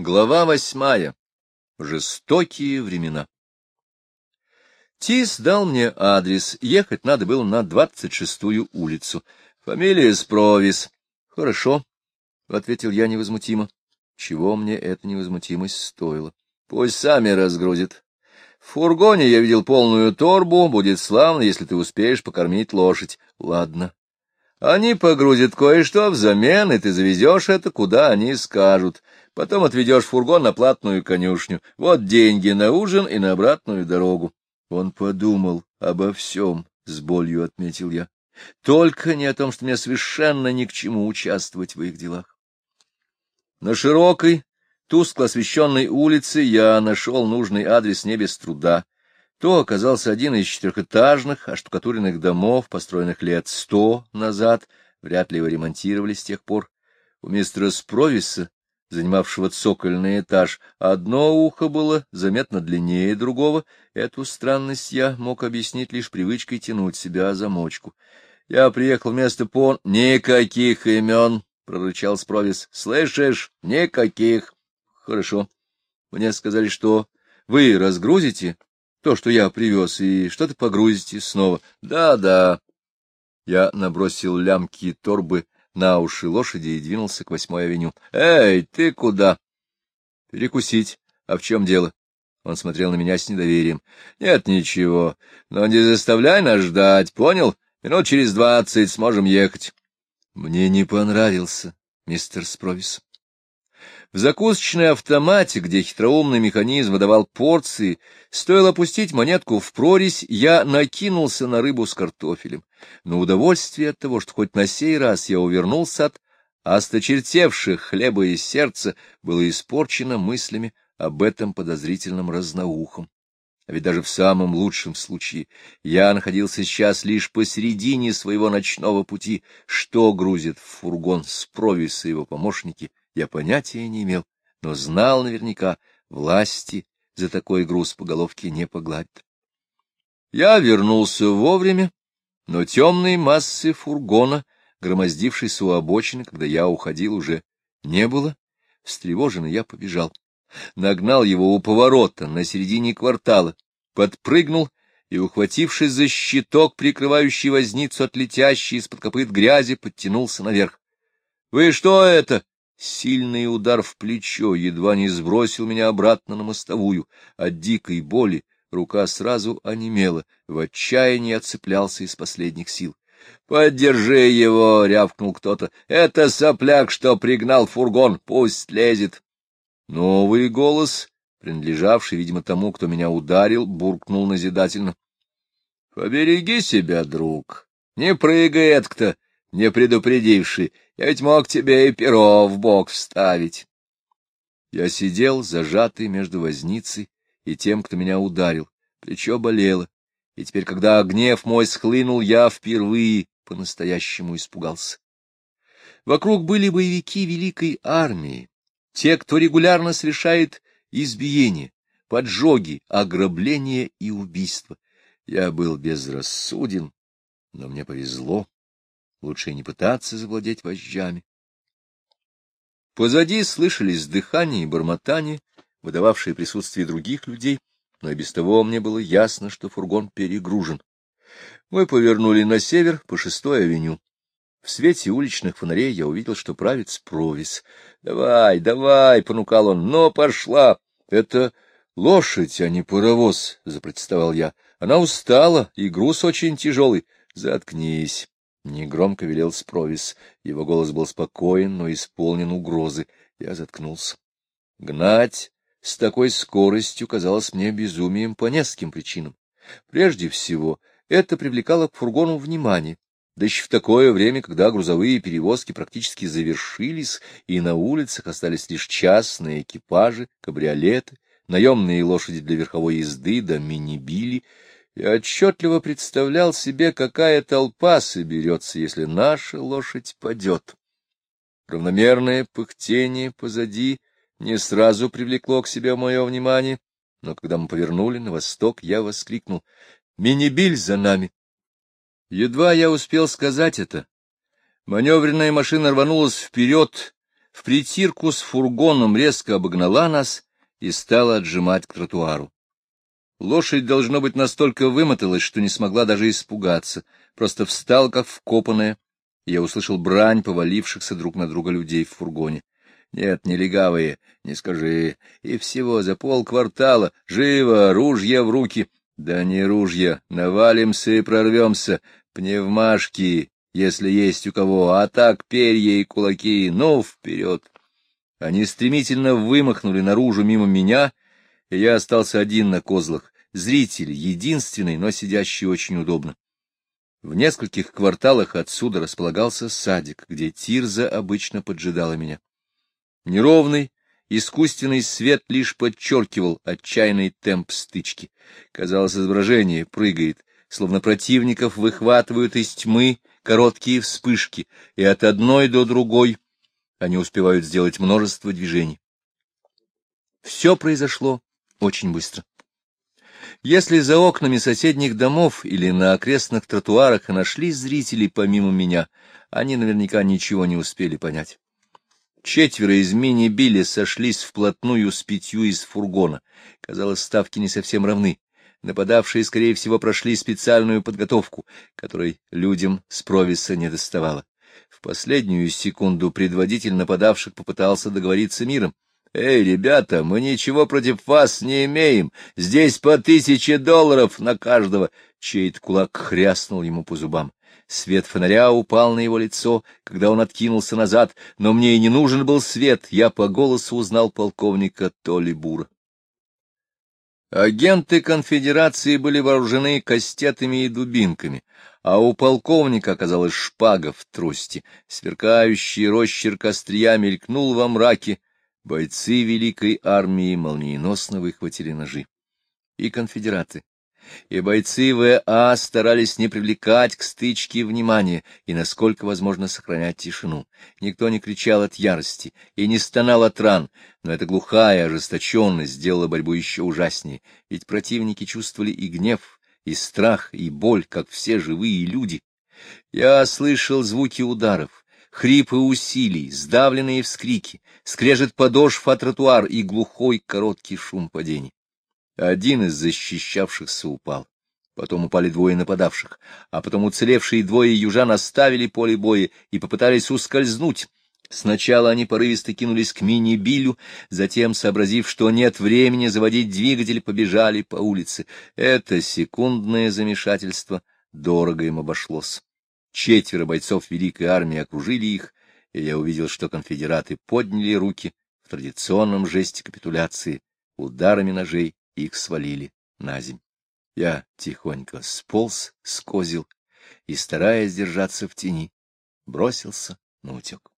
Глава восьмая. Жестокие времена. Тис дал мне адрес. Ехать надо было на двадцать шестую улицу. Фамилия Спровис. — Хорошо, — ответил я невозмутимо. Чего мне эта невозмутимость стоила? Пусть сами разгрузят. В фургоне я видел полную торбу. Будет славно, если ты успеешь покормить лошадь. Ладно. Они погрузят кое-что взамен, и ты завезешь это, куда они скажут. Потом отведешь фургон на платную конюшню. Вот деньги на ужин и на обратную дорогу. Он подумал обо всем, — с болью отметил я. Только не о том, что мне совершенно ни к чему участвовать в их делах. На широкой, тускло освещенной улице я нашел нужный адрес не без труда. То оказался один из четырехэтажных, оштукатуренных домов, построенных лет сто назад, вряд ли его ремонтировали с тех пор. У мистера Спровиса, занимавшего цокольный этаж, одно ухо было заметно длиннее другого. Эту странность я мог объяснить лишь привычкой тянуть себя за мочку. Я приехал вместо пон... — Никаких имен! — прорычал Спровис. — Слышишь? Никаких! — Хорошо. Мне сказали, что вы разгрузите то, что я привез, и что-то погрузите снова. Да, да. Я набросил лямки торбы на уши лошади и двинулся к восьмой авеню. Эй, ты куда? Перекусить. А в чем дело? Он смотрел на меня с недоверием. Нет, ничего. Но не заставляй нас ждать, понял? Минут через двадцать сможем ехать. Мне не понравился мистер Спровис. В закусочной автомате, где хитроумный механизм выдавал порции, стоило опустить монетку в прорезь, я накинулся на рыбу с картофелем. Но удовольствие от того, что хоть на сей раз я увернулся от осточертевших хлеба и сердца, было испорчено мыслями об этом подозрительном разноухом. А ведь даже в самом лучшем случае я находился сейчас лишь посередине своего ночного пути. Что грузит в фургон с провиса его помощники, я понятия не имел, но знал наверняка, власти за такой груз по головке не погладят. Я вернулся вовремя, но темной массы фургона, громоздившейся у обочины, когда я уходил, уже не было. Встревоженный я побежал. Нагнал его у поворота на середине квартала, подпрыгнул и, ухватившись за щиток, прикрывающий возницу от летящей из-под копыт грязи, подтянулся наверх. — Вы что это? Сильный удар в плечо едва не сбросил меня обратно на мостовую. От дикой боли рука сразу онемела, в отчаянии отцеплялся из последних сил. — Поддержи его! — рявкнул кто-то. — Это сопляк, что пригнал фургон, пусть лезет. Новый голос, принадлежавший, видимо, тому, кто меня ударил, буркнул назидательно. — Побереги себя, друг, не прыгай, это не предупредивший, я ведь мог тебе и перо в бок вставить. Я сидел, зажатый между возницей и тем, кто меня ударил. Плечо болело, и теперь, когда гнев мой схлынул, я впервые по-настоящему испугался. Вокруг были боевики великой армии, те, кто регулярно совершает избиения, поджоги, ограбления и убийства. Я был безрассуден, но мне повезло лучше не пытаться завладеть вожжами. Позади слышались дыхание и бормотание, выдававшие присутствие других людей, но и без того мне было ясно, что фургон перегружен. Мы повернули на север по шестой авеню. В свете уличных фонарей я увидел, что правец провис. — Давай, давай, — понукал он, — но пошла. — Это лошадь, а не паровоз, — запротестовал я. — Она устала, и груз очень тяжелый. Заткнись. Негромко велел Спровис. Его голос был спокоен, но исполнен угрозы. Я заткнулся. Гнать с такой скоростью казалось мне безумием по нескольким причинам. Прежде всего, это привлекало к фургону внимание, да еще в такое время, когда грузовые перевозки практически завершились, и на улицах остались лишь частные экипажи, кабриолеты, наемные лошади для верховой езды да мини-били — я отчетливо представлял себе, какая толпа соберется, если наша лошадь падет. Равномерное пыхтение позади не сразу привлекло к себе мое внимание, но когда мы повернули на восток, я воскликнул «Мини-биль за нами!». Едва я успел сказать это. Маневренная машина рванулась вперед, в притирку с фургоном резко обогнала нас и стала отжимать к тротуару. Лошадь, должно быть, настолько вымоталась, что не смогла даже испугаться, просто встал, как вкопанная, я услышал брань повалившихся друг на друга людей в фургоне. Нет, не легавые, не скажи. И всего за полквартала. Живо, ружья в руки. Да не ружья, навалимся и прорвемся. Пневмашки, если есть у кого, а так перья и кулаки, ну, вперед. Они стремительно вымахнули наружу мимо меня, и я остался один на козлах, зритель, единственный, но сидящий очень удобно. В нескольких кварталах отсюда располагался садик, где Тирза обычно поджидала меня. Неровный, искусственный свет лишь подчеркивал отчаянный темп стычки. Казалось, изображение прыгает, словно противников выхватывают из тьмы короткие вспышки, и от одной до другой они успевают сделать множество движений. Все произошло очень быстро. Если за окнами соседних домов или на окрестных тротуарах нашлись зрители помимо меня, они наверняка ничего не успели понять. Четверо из мини-билли сошлись вплотную с пятью из фургона. Казалось, ставки не совсем равны. Нападавшие, скорее всего, прошли специальную подготовку, которой людям с провиса не доставало. В последнюю секунду предводитель нападавших попытался договориться миром. «Эй, ребята, мы ничего против вас не имеем. Здесь по тысяче долларов на каждого!» Чей-то кулак хряснул ему по зубам. Свет фонаря упал на его лицо, когда он откинулся назад, но мне и не нужен был свет, я по голосу узнал полковника Толи Бура. Агенты конфедерации были вооружены кастетами и дубинками, а у полковника оказалась шпага в трости. Сверкающий росчерк острия мелькнул во мраке. Бойцы великой армии молниеносно выхватили ножи. И конфедераты, и бойцы ВА старались не привлекать к стычке внимания и, насколько возможно, сохранять тишину. Никто не кричал от ярости и не стонал от ран, но эта глухая ожесточенность сделала борьбу еще ужаснее, ведь противники чувствовали и гнев, и страх, и боль, как все живые люди. Я слышал звуки ударов, хрипы усилий, сдавленные вскрики, скрежет подошв от тротуар и глухой короткий шум падений. Один из защищавшихся упал. Потом упали двое нападавших, а потом уцелевшие двое южан оставили поле боя и попытались ускользнуть. Сначала они порывисто кинулись к мини-билю, затем, сообразив, что нет времени заводить двигатель, побежали по улице. Это секундное замешательство дорого им обошлось. Четверо бойцов Великой Армии окружили их, и я увидел, что конфедераты подняли руки в традиционном жесте капитуляции ударами ножей их свалили на земь. Я тихонько сполз, скозил и, стараясь держаться в тени, бросился на утек.